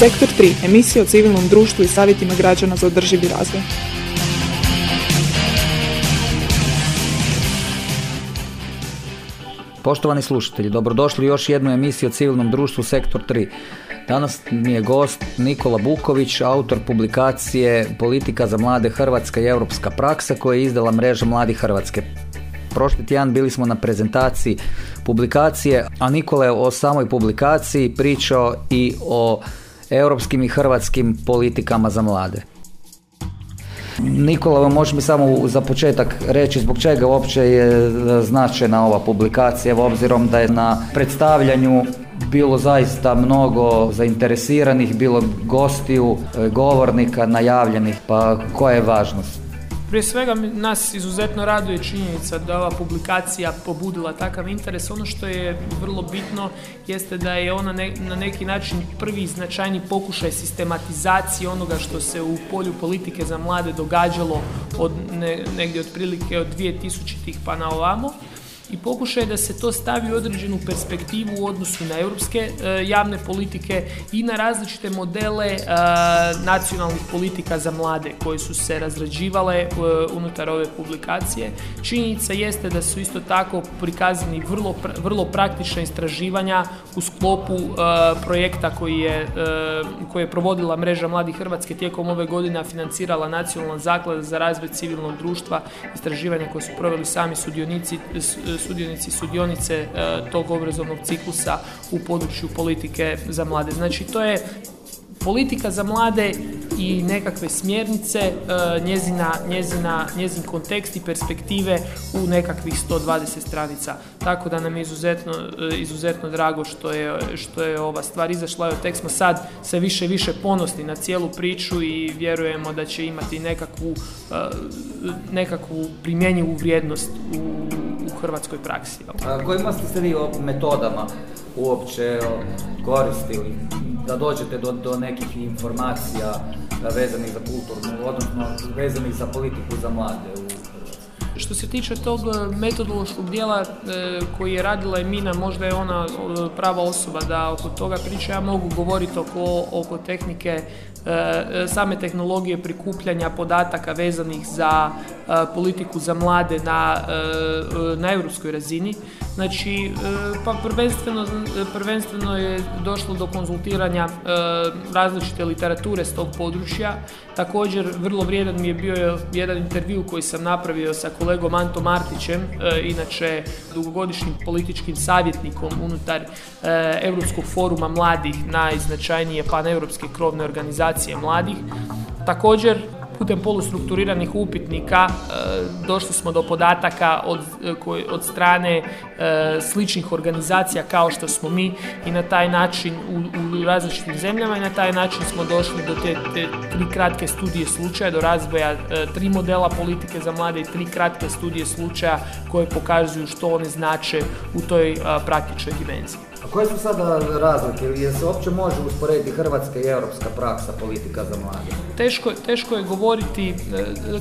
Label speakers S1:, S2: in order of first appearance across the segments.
S1: Sektor 3. Emisija o civilnom društvu i savjetima građana za održivi razvoj.
S2: Poštovani slušatelji, dobrodošli u još jednu emisiju o civilnom društvu Sektor 3. Danas mi je gost Nikola Buković, autor publikacije Politika za mlade Hrvatska i europska praksa koja je izdala mreža Mladi Hrvatske. Prošli tjedan bili smo na prezentaciji publikacije, a Nikola je o samoj publikaciji pričao i o europskim i hrvatskim politikama za mlade. Nikola, može mi samo za početak reći zbog čega uopće je značajna ova publikacija, obzirom da je na predstavljanju bilo zaista mnogo zainteresiranih, bilo gostiju, govornika, najavljenih, pa koja je važnost?
S3: Prije svega nas izuzetno raduje činjenica da ova publikacija pobudila takav interes. Ono što je vrlo bitno jeste da je ona na neki način prvi značajni pokušaj sistematizacije onoga što se u polju politike za mlade događalo od negdje otprilike od 2000-ih pa na ovamo i pokušaj da se to stavi u određenu perspektivu u odnosu na europske e, javne politike i na različite modele e, nacionalnih politika za mlade koje su se razrađivale e, unutar ove publikacije. Činjenica jeste da su isto tako prikazani vrlo, vrlo praktična istraživanja u sklopu projekta koji je, koji je provodila mreža Mladih Hrvatske tijekom ove godine, financirala Nacionalna zaklada za razvoj civilnog društva, istraživanja koje su proveli sami sudionici sudionici i sudionice e, tog obrazovnog ciklusa u području politike za mlade. Znači to je politika za mlade i nekakve smjernice, e, njezina, njezina, njezin kontekst i perspektive u nekakvih 120 stranica. Tako da nam je izuzetno, e, izuzetno drago što je, što je ova stvar izašla. Evo, tek smo sad sve više i više ponosni na cijelu priču i vjerujemo da će imati nekakvu, nekakvu primjenjivu vrijednost u hrvatskoj praksi.
S2: A kojima ste se vi metodama uopće koristili da dođete do, do nekih informacija vezanih za kulturnu, odnosno vezanih za politiku za mlade u
S3: što se tiče tog e, metodološkog dijela e, koji je radila Emina, možda je ona prava osoba da oko toga priča. Ja mogu govoriti oko, oko tehnike same tehnologije prikupljanja podataka vezanih za politiku za mlade na, na europskoj razini. Znači, pa prvenstveno, prvenstveno je došlo do konzultiranja različite literature s tog područja. Također, vrlo vrijedan mi je bio jedan intervju koji sam napravio sa kolegom Anto Martićem, e, inače dugogodišnjim političkim savjetnikom unutar e, Europskog foruma mladih, najznačajnije paneuropske krovne organizacije mladih. Također, putem polustrukturiranih upitnika e, došli smo do podataka od, e, od strane e, sličnih organizacija kao što smo mi i na taj način u, u različitim zemljama i na taj način smo došli do te, te tri kratke studije slučaja, do razvoja tri modela politike za mlade i tri kratke studije slučaja koje pokazuju što one znače u toj praktičnoj dimenziji.
S2: A koje su sada razlike ili se uopće može usporediti hrvatska i europska praksa politika za mlade?
S3: Teško, teško je govoriti, e,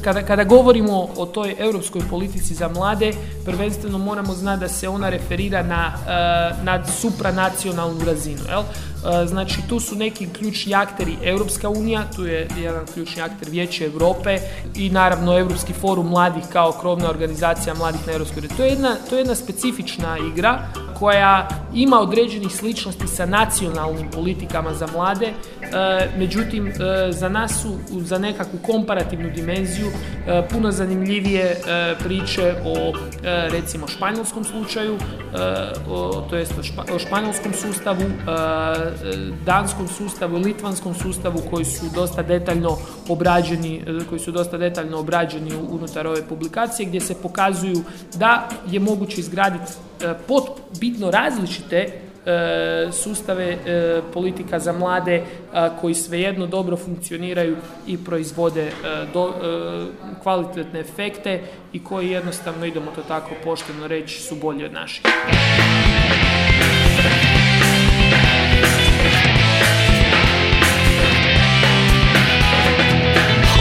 S3: kada, kada govorimo o toj europskoj politici za mlade, prvenstveno moramo znati da se ona referira na, e, na supranacionalnu razinu. Jel? E, znači tu su neki ključni akteri Europska unija, tu je jedan ključni akter Vijeće Europe i naravno Europski forum mladih kao krovna organizacija mladih na Europskoj To je jedna, to je jedna specifična igra koja ima određenih sličnosti sa nacionalnim politikama za mlade, međutim e, za nas su za nekakvu komparativnu dimenziju puno zanimljivije priče o recimo španjolskom slučaju, to jest o španjolskom sustavu, danskom sustavu, litvanskom sustavu koji su dosta detaljno obrađeni, koji su dosta detaljno obrađeni unutar ove publikacije gdje se pokazuju da je moguće izgraditi pot bitno različite E, sustave e, politika za mlade e, koji svejedno dobro funkcioniraju i proizvode kvalitetne efekte i koji jednostavno, idemo to tako pošteno reći, su bolji od naših.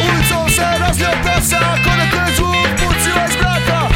S2: Ulicom se razljeta sa zvuk, pucila iz grata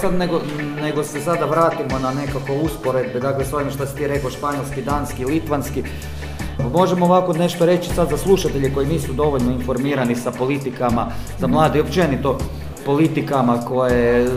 S2: sad nego, nego se sada vratimo na nekako usporedbe, dakle s ovim što si ti rekao, španjolski, danski, litvanski. Možemo ovako nešto reći sad za slušatelje koji nisu dovoljno informirani sa politikama, za mlade i općenito politikama koje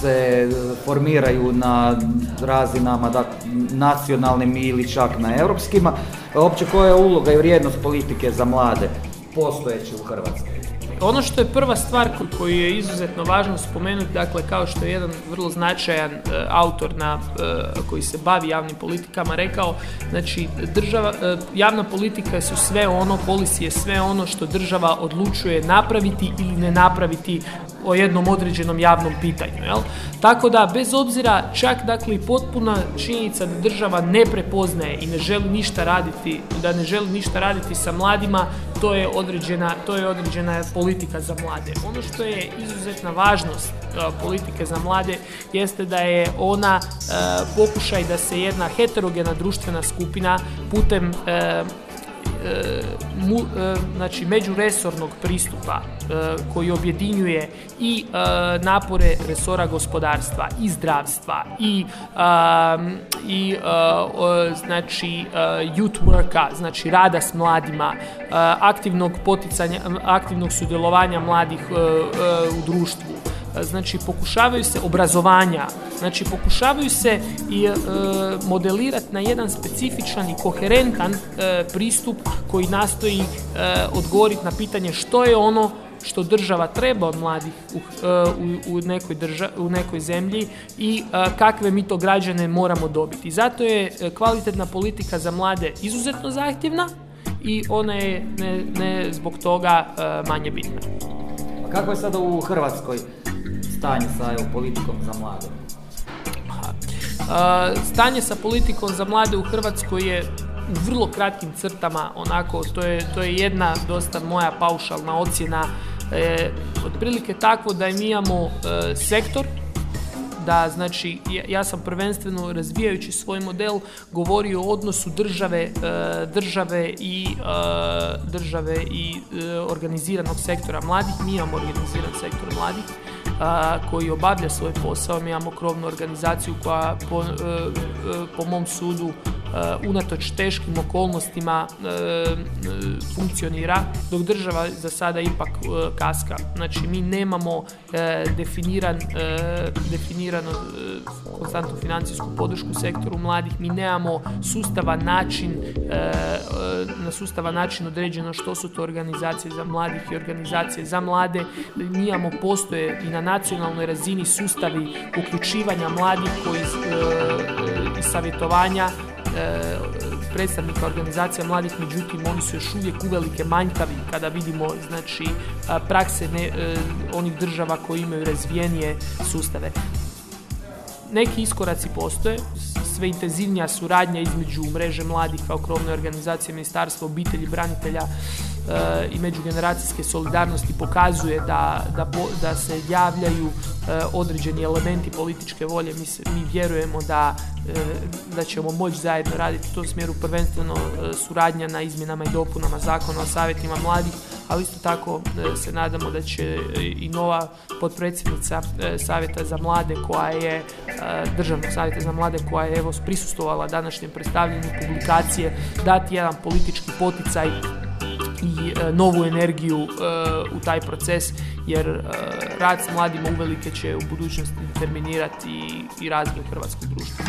S2: se formiraju na razinama da, nacionalnim ili čak na europskima. Opće koja je uloga i vrijednost politike za mlade postojeće u Hrvatskoj?
S3: Ono što je prva stvar koju je izuzetno važno spomenuti, dakle kao što je jedan vrlo značajan e, autor na, e, koji se bavi javnim politikama rekao, znači država, e, javna politika su sve ono, policy je sve ono što država odlučuje napraviti ili ne napraviti o jednom određenom javnom pitanju. Jel? Tako da, bez obzira, čak dakle i potpuna činjenica da država ne prepoznaje i ne želi ništa raditi, da ne želi ništa raditi sa mladima, to je određena, to je određena politika za mlade. Ono što je izuzetna važnost e, politike za mlade jeste da je ona e, pokušaj da se jedna heterogena društvena skupina putem e, mu, e, znači međuresornog pristupa e, koji objedinjuje i napore resora gospodarstva i zdravstva i, i znači youth worka, znači rada s mladima, aktivnog poticanja, aktivnog sudjelovanja mladih u društvu, znači pokušavaju se obrazovanja, znači pokušavaju se i e, modelirati na jedan specifičan i koherentan e, pristup koji nastoji e, odgovoriti na pitanje što je ono što država treba od mladih u, u, u nekoj, drža, u nekoj zemlji i kakve mi to građane moramo dobiti. Zato je kvalitetna politika za mlade izuzetno zahtjevna i ona je ne, ne zbog toga manje bitna.
S2: Kako je sada u Hrvatskoj? Stanje sa evo, politikom za mlade?
S3: stanje sa politikom za mlade u Hrvatskoj je u vrlo kratkim crtama, onako, to je, to je jedna dosta moja paušalna ocjena, e, otprilike takvo da mi imamo e, sektor da znači ja sam prvenstveno razvijajući svoj model govorio o odnosu države e, države i države i organiziranog sektora mladih. Mi imamo organiziran sektor mladih koji obavlja svoj posao. Mi imamo krovnu organizaciju koja po, e, e, po mom sudu unatoč teškim okolnostima funkcionira, dok država za sada ipak kaska. Znači mi nemamo definiran, definirano konstantnu financijsku podršku sektoru mladih, mi nemamo sustava način na sustavan način određeno što su to organizacije za mladih i organizacije za mlade. Mi imamo postoje i na nacionalnoj razini sustavi uključivanja mladih koji iz, savjetovanja predstavnika organizacija mladih, međutim oni su još uvijek uvelike manjkavi kada vidimo znači prakse ne, e, onih država koji imaju razvijenije sustave. Neki iskoraci postoje, sve intenzivnija suradnja između mreže mladih kao krovne organizacije Ministarstva obitelji, branitelja e, i međugeneracijske solidarnosti pokazuje da, da, da se javljaju e, određeni elementi političke volje. Mi, mi vjerujemo da, e, da ćemo moći zajedno raditi u tom smjeru prvenstveno suradnja na izmjenama i dopunama zakona o savjetima mladih, ali isto tako se nadamo da će i nova potpredsjednica savjeta za mlade koja je državnog savjeta za mlade koja je evo prisustovala današnjem predstavljanju publikacije dati jedan politički poticaj i e, novu energiju e, u taj proces jer e, rad s mladima uvelike će u budućnosti determinirati i, razvoj hrvatskog društva.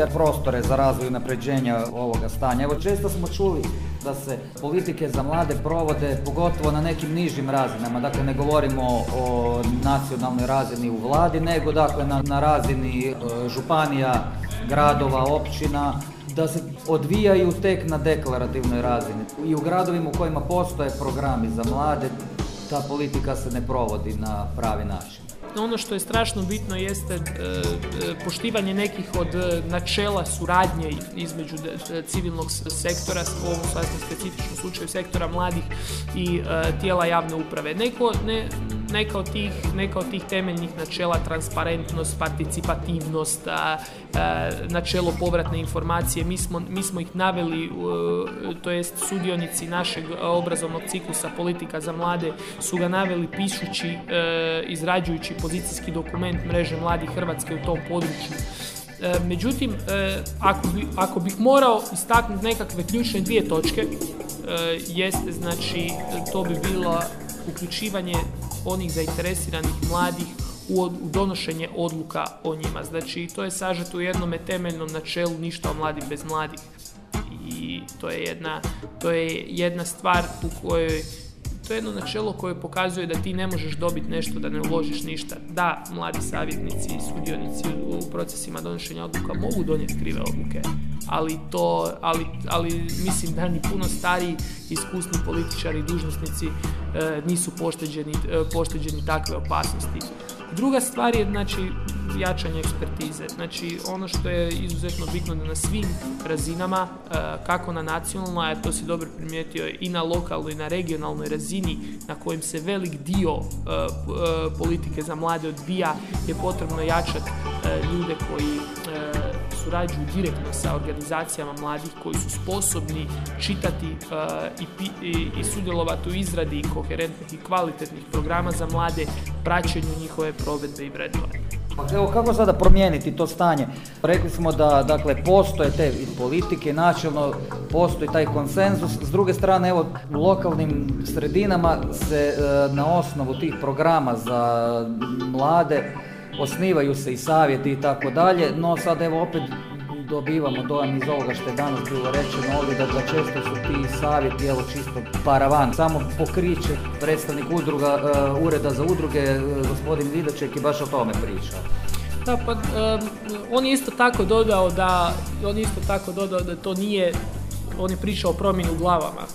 S2: Vidite prostore za razvoj i napređenja ovoga stanja? Evo često smo čuli da se politike za mlade provode pogotovo na nekim nižim razinama, dakle ne govorimo o nacionalnoj razini u vladi, nego dakle na, na razini e, županija, gradova, općina, da se odvijaju tek na deklarativnoj razini. I u gradovima u kojima postoje programi za mlade, ta politika se ne provodi na pravi način.
S3: Ono što je strašno bitno jeste e, e, poštivanje nekih od e, načela suradnje između civilnog sektora, u ovom sasvim specifičnom slučaju sektora mladih i tijela javne uprave. Neko, ne, neka od tih, neka od tih temeljnih načela, transparentnost, participativnost, načelo povratne informacije, mi smo, mi smo ih naveli, to jest sudionici našeg obrazovnog ciklusa politika za mlade su ga naveli pišući, izrađujući pozicijski dokument mreže mladih Hrvatske u tom području. E, međutim, e, ako, bi, ako bih morao istaknuti nekakve ključne dvije točke, e, jeste znači to bi bilo uključivanje onih zainteresiranih mladih u donošenje odluka o njima. Znači, to je sažeto u jednom temeljnom načelu ništa o mladih bez mladih. I to je jedna, to je jedna stvar u kojoj to je jedno načelo koje pokazuje da ti ne možeš dobiti nešto da ne uložiš ništa. Da, mladi savjetnici i sudionici u procesima donošenja odluka mogu donijeti krive odluke, ali to, ali, ali mislim da ni puno stariji iskusni političari i dužnosnici e, nisu pošteđeni, e, pošteđeni takve opasnosti. Druga stvar je znači jačanje ekspertize. Znači ono što je izuzetno bitno na svim razinama, e, kako na nacionalnoj, a to si dobro primijetio i na lokalnoj i na regionalnoj razini na kojim se velik dio e, e, politike za mlade odvija je potrebno jačati ljude koji surađuju direktno sa organizacijama mladih koji su sposobni čitati i, i, i sudjelovati u izradi koherentnih i kvalitetnih programa za mlade, praćenju njihove provedbe i vrednovanja.
S2: Pa evo kako sada promijeniti to stanje? Rekli smo da dakle postoje te politike, načelno postoji taj konsenzus. S druge strane evo u lokalnim sredinama se e, na osnovu tih programa za mlade osnivaju se i savjeti i tako dalje, no sad evo opet dobivamo dojam iz ovoga što je danas bilo rečeno ovdje da, da često su ti savjeti evo čisto paravan, samo pokriće predstavnik udruga, uh, ureda za udruge, uh, gospodin Vidaček je baš o tome pričao.
S3: Da, pa um, on je isto tako dodao da, on je isto tako dodao da to nije, on je pričao o promjeni u glavama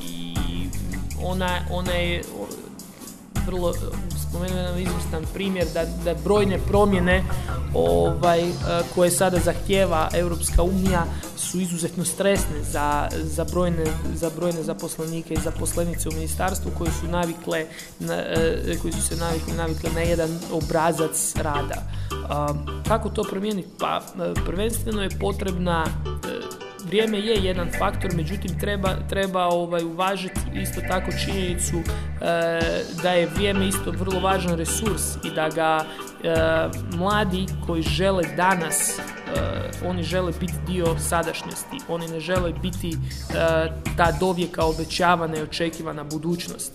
S3: i ona, ona je vrlo spomenuo jedan izvrstan primjer da, da brojne promjene ovaj, e, koje sada zahtjeva Europska unija su izuzetno stresne za, za, brojne, za brojne zaposlenike i zaposlenice u ministarstvu koji su navikle na, e, koji su se navikle, navikle na jedan obrazac rada. Kako to promijeniti? Pa prvenstveno je potrebna vrijeme je jedan faktor, međutim treba, treba ovaj, uvažiti isto tako činjenicu e, da je vrijeme isto vrlo važan resurs i da ga e, mladi koji žele danas e, oni žele biti dio sadašnjosti, oni ne žele biti ta dovijeka obećavana i očekivana budućnost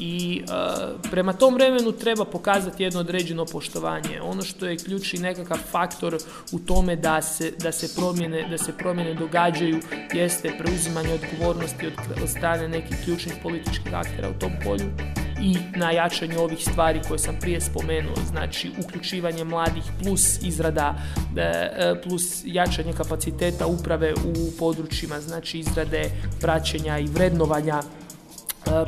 S3: i uh, prema tom vremenu treba pokazati jedno određeno poštovanje. Ono što je ključni nekakav faktor u tome da se, da se, promjene, da se promjene događaju jeste preuzimanje odgovornosti od, od strane nekih ključnih političkih aktera u tom polju i na jačanju ovih stvari koje sam prije spomenuo, znači uključivanje mladih plus izrada e, e, plus jačanje kapaciteta uprave u područjima, znači izrade, praćenja i vrednovanja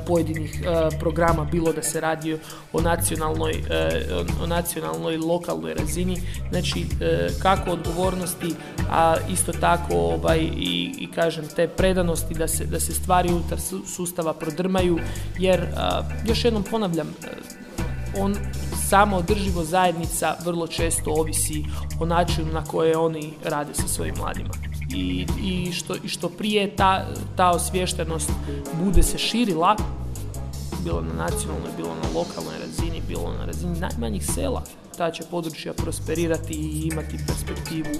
S3: pojedinih e, programa, bilo da se radi o nacionalnoj, e, o nacionalnoj lokalnoj razini, znači kako odgovornosti, a isto tako ovaj, i, i kažem te predanosti da se, da se stvari unutar sustava prodrmaju, jer još jednom ponavljam, on samo održivo zajednica vrlo često ovisi o načinu na koje oni rade sa svojim mladima i, i, što, i što prije ta, ta osviještenost bude se širila, bilo na nacionalnoj, bilo na lokalnoj razini, bilo na razini najmanjih sela, ta će područja prosperirati i imati perspektivu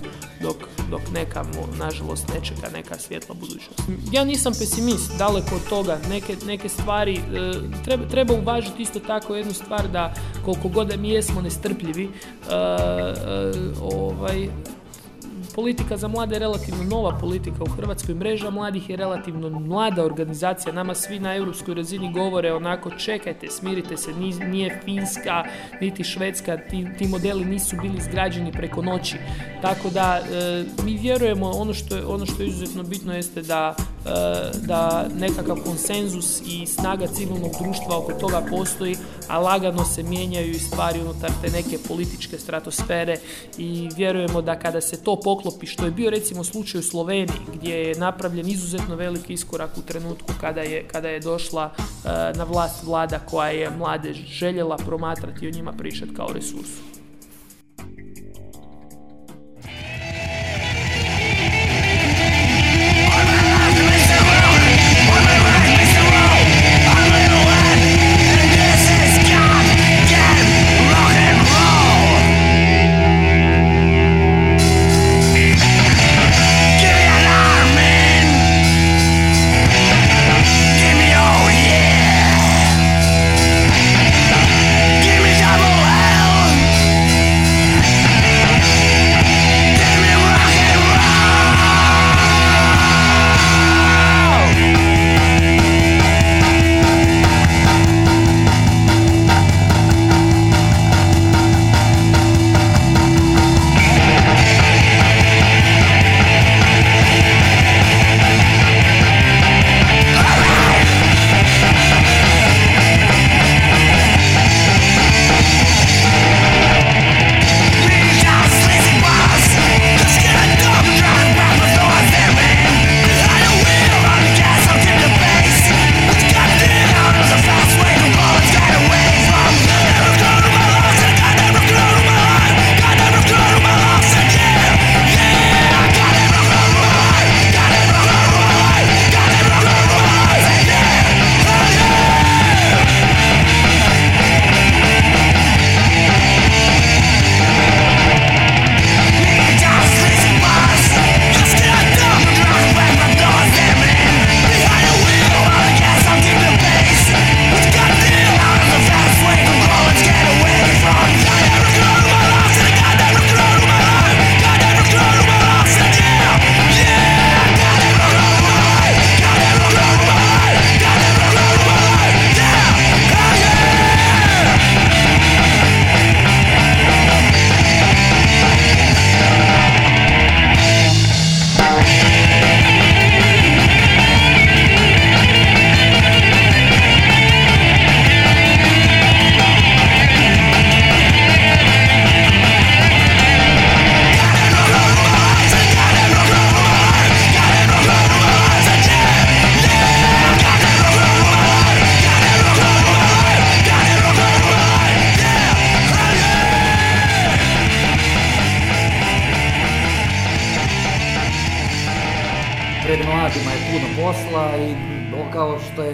S3: dok, dok neka, nažalost, ne čeka neka svjetla budućnost. Ja nisam pesimist, daleko od toga. Neke, neke stvari, e, treba, treba uvažiti isto tako jednu stvar da koliko god da mi jesmo nestrpljivi, e, e, ovaj, politika za mlade je relativno nova politika u Hrvatskoj, mreža mladih je relativno mlada organizacija, nama svi na europskoj razini govore onako čekajte, smirite se, nije Finska, niti Švedska, ti, ti modeli nisu bili izgrađeni preko noći. Tako da e, mi vjerujemo, ono što, je, ono što je izuzetno bitno jeste da, e, da nekakav konsenzus i snaga civilnog društva oko toga postoji, a lagano se mijenjaju i stvari unutar te neke političke stratosfere i vjerujemo da kada se to poklopi, što je bio recimo slučaj u Sloveniji gdje je napravljen izuzetno veliki iskorak u trenutku kada je, kada je došla e, na vlast vlada koja je mlade željela promatrati i o njima pričati kao resursu.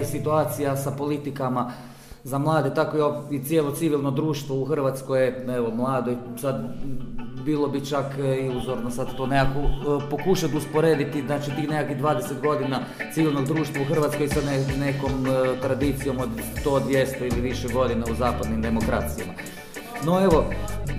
S2: Situacija sa politikama za mlade, tako i cijelo civilno društvo u Hrvatskoj je evo, mlado i sad bilo bi čak e, iluzorno sad to nekako e, pokušati usporediti, znači tih nekakvih 20 godina civilnog društva u Hrvatskoj sa nekom e, tradicijom od 100, 200 ili više godina u zapadnim demokracijama. No evo,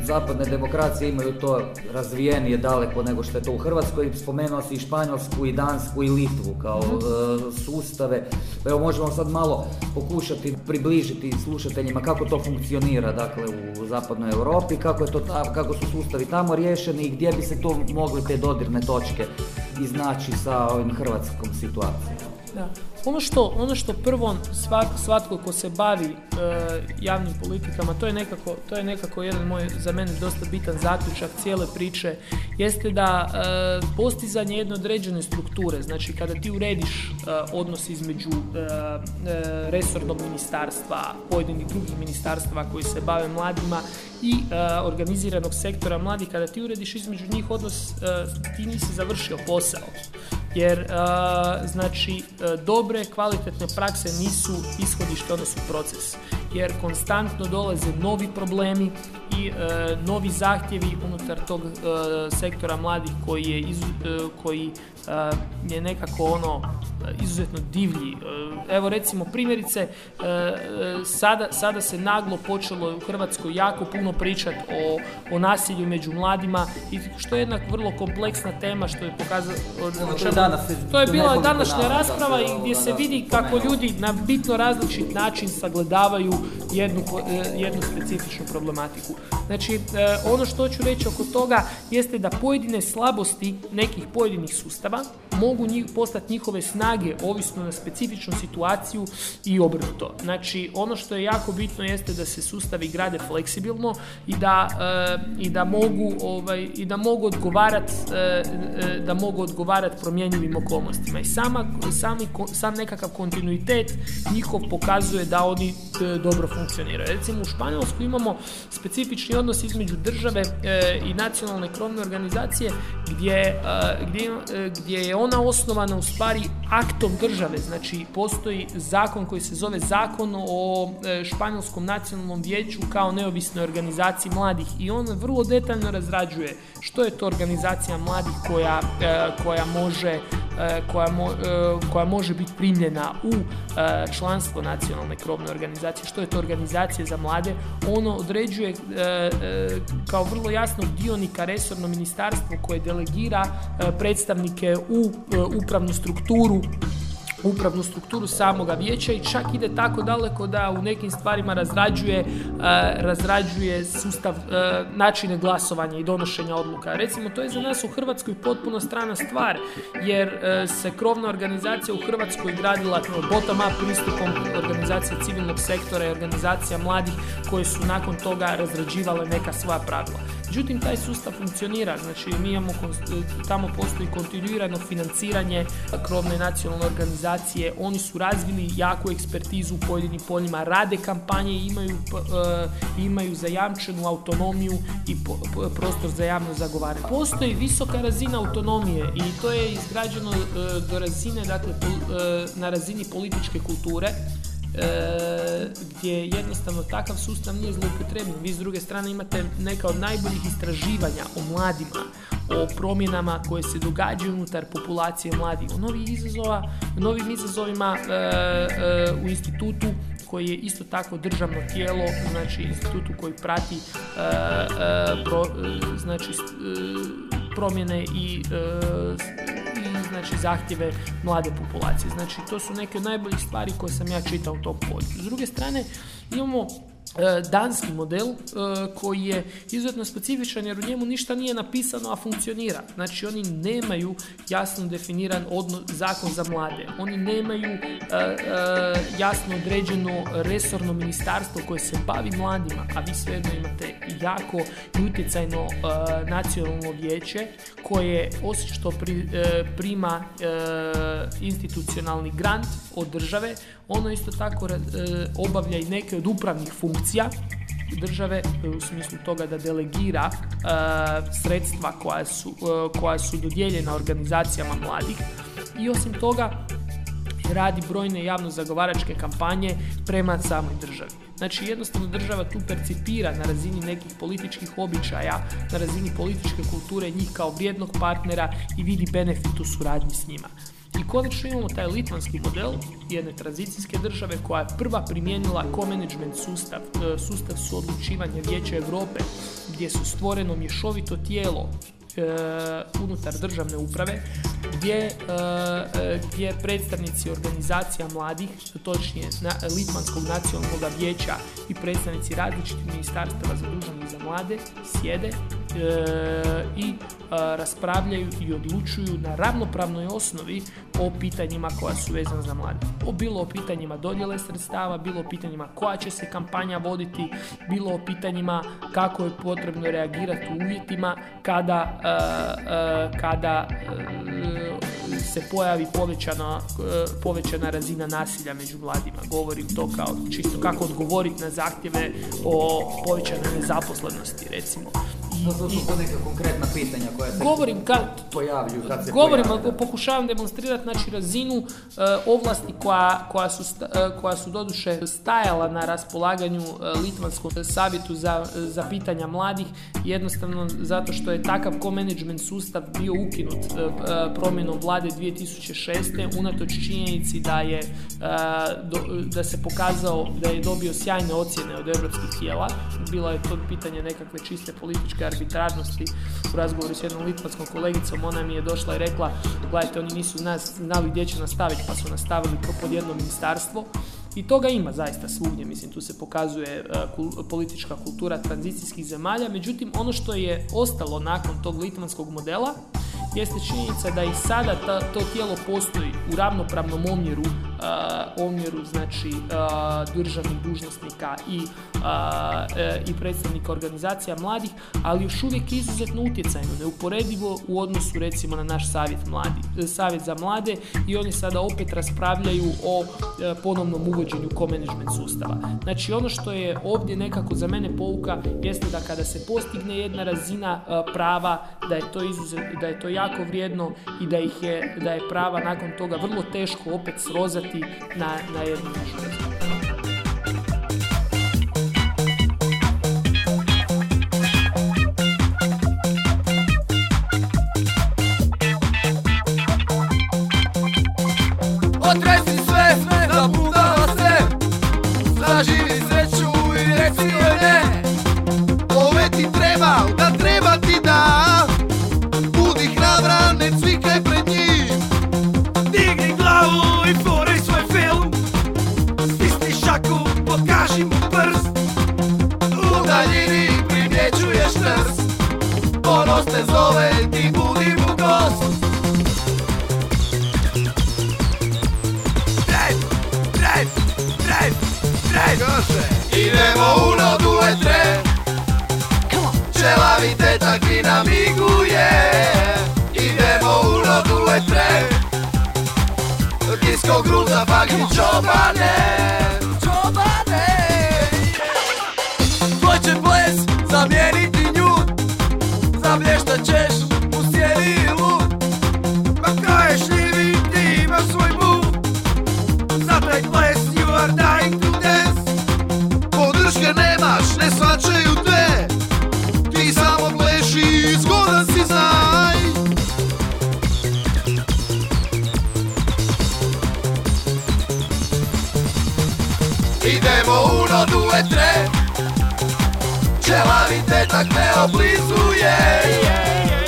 S2: zapadne demokracije imaju to razvijenije daleko nego što je to u Hrvatskoj. Spomenuo si i Španjolsku i Dansku i Litvu kao mhm. e, sustave. Evo možemo sad malo pokušati približiti slušateljima kako to funkcionira dakle u zapadnoj Europi, kako, je to kako su sustavi tamo riješeni i gdje bi se to mogli te dodirne točke iznaći sa ovim hrvatskom situacijom.
S3: Da. Ono što, ono što prvo svatko ko se bavi e, javnim politikama, to je, nekako, to je nekako jedan moj za mene dosta bitan zaključak cijele priče, jeste da e, postizanje jedne određene strukture, znači kada ti urediš e, odnos između resornog ministarstva, pojedinih drugih ministarstva koji se bave mladima i organiziranog sektora mladih, kada ti urediš između njih odnos, ti nisi završio posao jer znači dobre kvalitetne prakse nisu ishodište, odnosno proces jer konstantno dolaze novi problemi i novi zahtjevi unutar tog sektora mladih koji je koji je nekako ono izuzetno divlji. Evo recimo primjerice sada, sada se naglo počelo u Hrvatskoj jako puno pričati o, o nasilju među mladima i što je jedna vrlo kompleksna tema što je pokazalo to je bila današnja rasprava i gdje se vidi kako ljudi na bitno različit način sagledavaju jednu, e, jednu specifičnu problematiku. Znači, e, ono što ću reći oko toga jeste da pojedine slabosti nekih pojedinih sustava mogu njih, postati njihove snage ovisno na specifičnu situaciju i obrnuto. Znači, ono što je jako bitno jeste da se sustavi grade fleksibilno i da, e, i da mogu ovaj, i da mogu odgovarati da mogu odgovarati promjenjivim okolnostima. I sama, sami, sam nekakav kontinuitet njihov pokazuje da oni dobro funkcioniraju. Recimo u Španjolsku imamo specifični odnos između države e, i nacionalne krovne organizacije gdje, e, gdje, e, gdje je ona osnovana u stvari aktom države. Znači postoji zakon koji se zove Zakon o Španjolskom nacionalnom vijeću kao neovisnoj organizaciji mladih i on vrlo detaljno razrađuje što je to organizacija mladih koja, koja može koja, koja može biti primljena u članstvo nacionalne krovne organizacije. Što je to organizacija za mlade? Ono određuje kao vrlo jasnog dionika resorno ministarstvo koje delegira e, predstavnike u e, upravnu strukturu upravnu strukturu samoga vijeća i čak ide tako daleko da u nekim stvarima razrađuje, e, razrađuje sustav načine glasovanja i donošenja odluka. Recimo, to je za nas u Hrvatskoj potpuno strana stvar, jer se krovna organizacija u Hrvatskoj gradila bottom-up pristupom organizacije civilnog sektora i organizacija mladih koje su nakon toga razrađivale neka svoja pravila. Međutim, taj sustav funkcionira, znači mi imamo, tamo postoji kontinuirano financiranje krovne nacionalne organizacije, oni su razvili jaku ekspertizu u pojedinim poljima, rade kampanje i imaju, e, imaju zajamčenu autonomiju i prostor za javno zagovaranje. Postoji visoka razina autonomije i to je izgrađeno e, do razine, dakle, e, na razini političke kulture, gdje jednostavno takav sustav nije zloupotrebljen. Vi s druge strane imate neka od najboljih istraživanja o mladima, o promjenama koje se događaju unutar populacije mladih, o novih izazova, novim izazovima e, e, u institutu koji je isto tako državno tijelo, znači institutu koji prati pro, znači promjene i znači zahtjeve mlade populacije. Znači to su neke od najboljih stvari koje sam ja čitao u tom. S druge strane imamo danski model e, koji je izuzetno specifičan jer u njemu ništa nije napisano, a funkcionira. Znači oni nemaju jasno definiran odnos, zakon za mlade. Oni nemaju e, jasno određeno resorno ministarstvo koje se bavi mladima, a vi svejedno imate jako utjecajno nacionalno vijeće koje osim što prima institucionalni grant od države, ono isto tako obavlja i neke od upravnih funkcija države u smislu toga da delegira e, sredstva koja su, koja su dodijeljena organizacijama mladih i osim toga radi brojne javno zagovaračke kampanje prema samoj državi. Znači jednostavno država tu percipira na razini nekih političkih običaja, na razini političke kulture njih kao vrijednog partnera i vidi benefit u suradnji s njima. I konačno imamo taj litvanski model jedne tranzicijske države koja je prva primijenila co-management sustav, e, sustav suodlučivanja Vijeća Europe gdje su stvoreno mješovito tijelo e, unutar državne uprave gdje, e, gdje predstavnici organizacija mladih, točnije Litvanskog nacionalnog vijeća i predstavnici različitih ministarstava zaduženih za mlade sjede i raspravljaju i odlučuju na ravnopravnoj osnovi o pitanjima koja su vezana za mlade. O bilo o pitanjima dodjele sredstava, bilo o pitanjima koja će se kampanja voditi, bilo o pitanjima kako je potrebno reagirati u uvjetima kada, kada se pojavi povećana, povećana razina nasilja među mladima. Govorim to kao čisto kako odgovoriti na zahtjeve o povećanoj nezaposlenosti recimo
S2: To su neka konkretna pitanja koja se
S3: govorim, kad,
S2: pojavljuju, kad se
S3: Govorim,
S2: pojavljuju.
S3: pokušavam demonstrirati znači, razinu e, ovlasti koja, koja, su, sta- e, koja su doduše stajala na raspolaganju e, Litvanskom savjetu za, za pitanja mladih, jednostavno zato što je takav co-management sustav bio ukinut promjenom vlade 2006. unatoč činjenici da je do- da se pokazao da je dobio sjajne ocjene od europskih tijela. Bilo je to pitanje nekakve čiste političke arbitrarnosti u razgovoru s jednom litvanskom kolegicom. Ona mi je došla i rekla, gledajte, oni nisu nas, znali gdje će nastaviti, pa su nastavili pod jedno ministarstvo. I toga ima zaista svugdje, mislim, tu se pokazuje e, politička kultura tranzicijskih zemalja, međutim, ono što je ostalo nakon tog litvanskog modela jeste činjenica da i sada to tijelo postoji u ravnopravnom omjeru, omjeru znači e, državnih dužnosnika i, e, i predstavnika organizacija mladih, ali još uvijek je izuzetno utjecajno, neuporedivo u odnosu recimo na naš savjet, mladi, e, savjet za mlade i oni sada opet raspravljaju o e, ponovnom uvođenju co-management sustava. Znači ono što je ovdje nekako za mene pouka jeste da kada se postigne jedna razina e, prava, da je to izuzet, da je to jako vrijedno i da ih je, da je prava nakon toga vrlo teško opet srozati na, na jednu višu
S4: Te zove, ti budi mu gost. Idemo u nodu etre Čelavi tetak i namiguje. Idemo u nodu etre Kisko gruza čobane Čobane Zablještat ćeš Tetak me oblizuje.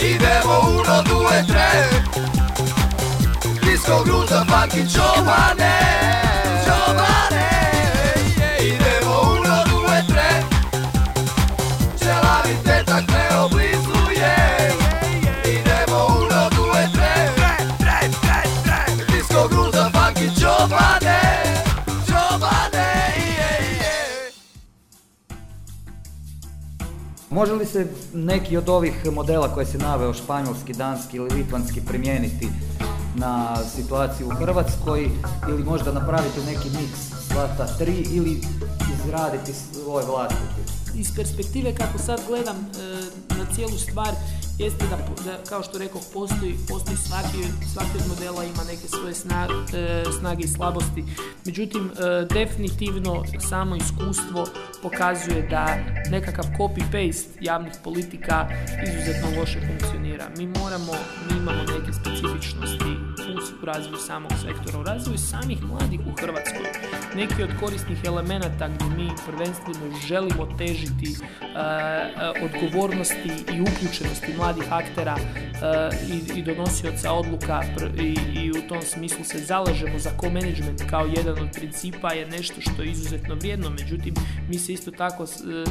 S4: Idemo u nodu etre. Disco gruza funky Čobane
S2: Može li se neki od ovih modela koje se naveo, španjolski, danski ili litvanski, primijeniti na situaciju u Hrvatskoj ili možda napraviti neki miks sva ta tri ili izraditi svoj vlastiti?
S3: iz perspektive kako sad gledam e, na cijelu stvar jeste da, da kao što rekao postoji, postoji svaki, svaki od modela ima neke svoje sna- e, snage i slabosti. Međutim e, definitivno samo iskustvo pokazuje da nekakav copy-paste javnih politika izuzetno loše funkcionira. Mi moramo, mi imamo neke specifičnosti u- u razvoju samog sektora, u razvoju samih mladih u Hrvatskoj. Neki od korisnih elemenata gdje mi prvenstveno želimo težiti e, odgovornosti i uključenosti mladih aktera e, i, i donosioca odluka i, i u tom smislu se zalažemo za co-management kao jedan od principa je nešto što je izuzetno vrijedno, međutim mi se isto tako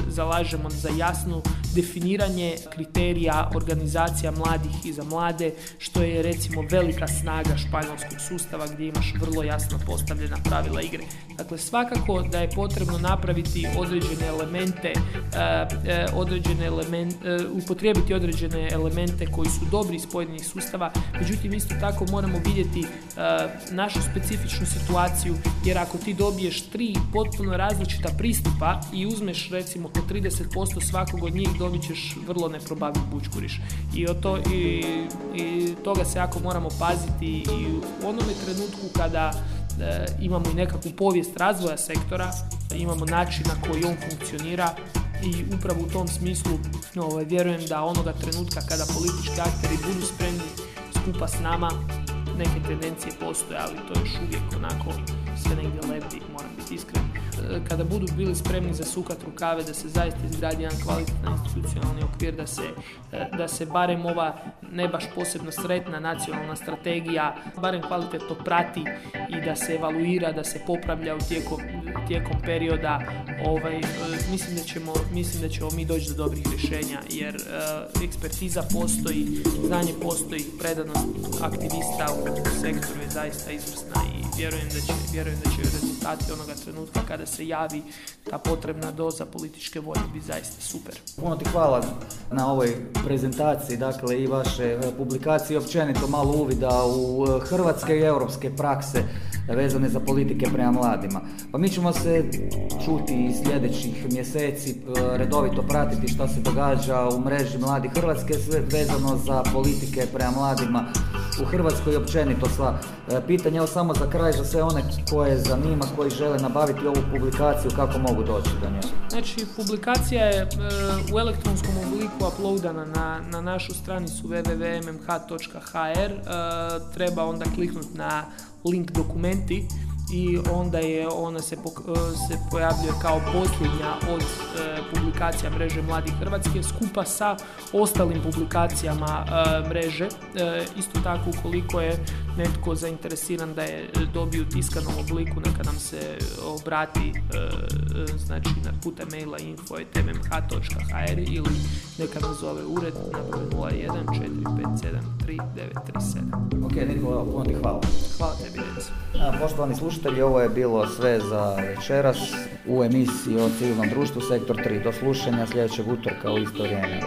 S3: zalažemo za jasno definiranje kriterija organizacija mladih i za mlade, što je recimo velika snaga snaga španjolskog sustava gdje imaš vrlo jasno postavljena pravila igre. Dakle, svakako da je potrebno napraviti određene elemente, određene elemente, upotrijebiti određene elemente koji su dobri iz pojedinih sustava, međutim isto tako moramo vidjeti našu specifičnu situaciju, jer ako ti dobiješ tri potpuno različita pristupa i uzmeš recimo po 30% svakog od njih dobit ćeš vrlo neprobavljiv bučkuriš. I, to, i, i toga se jako moramo paziti i u onome trenutku kada e, imamo i nekakvu povijest razvoja sektora, imamo način na koji on funkcionira i upravo u tom smislu ovaj, vjerujem da onoga trenutka kada politički akteri budu spremni skupa s nama neke tendencije postoje, ali to još uvijek onako sve negdje lepi, moram biti iskren. Kada budu bili spremni za sukat rukave, da se zaista izgradi jedan kvalitetan institucionalni okvir, da se, e, da se barem ova ne baš posebno sretna nacionalna strategija barem kvalitetno prati i da se evaluira, da se popravlja u tijekom, tijekom perioda. Ovaj, e, mislim, da ćemo, mislim da ćemo mi doći do dobrih rješenja jer ekspertiza postoji, znanje postoji, predanost aktivista u sektoru je zaista izvrsna i vjerujem da će, vjerujem da će rezultati onoga trenutka kada se javi ta potrebna doza političke volje biti zaista super.
S2: Puno ti hvala na ovoj prezentaciji, dakle i vaše publikacije, općenito malo uvida u e, hrvatske i europske prakse vezane za politike prema mladima. Pa mi ćemo se čuti i sljedećih mjeseci, e, redovito pratiti što se događa u mreži Mladi Hrvatske vezano za politike prema mladima u Hrvatskoj i općenito sva e, pitanja. Evo samo za kraj za sve one koje zanima, koji žele nabaviti ovu publikaciju, kako mogu doći do nje?
S3: Znači, publikacija je e, u elektronskom obliku uploadana na, na našu stranicu www.mmh.hr. treba onda kliknuti na link dokumenti i onda je ona se, e, se pojavljuje kao posljednja od e, publikacija mreže Mladih Hrvatske skupa sa ostalim publikacijama e, mreže. Isto tako ukoliko je netko zainteresiran da je dobiju u tiskanom obliku, neka nam se obrati znači na putem maila info.mmh.hr ili neka nas zove ured na broj 01 457 3937.
S2: Ok, Nikola, puno ti hvala.
S3: Hvala tebi,
S2: Poštovani slušatelji, ovo je bilo sve za večeras u emisiji o civilnom društvu Sektor 3. Do slušanja sljedećeg utorka u isto vrijeme.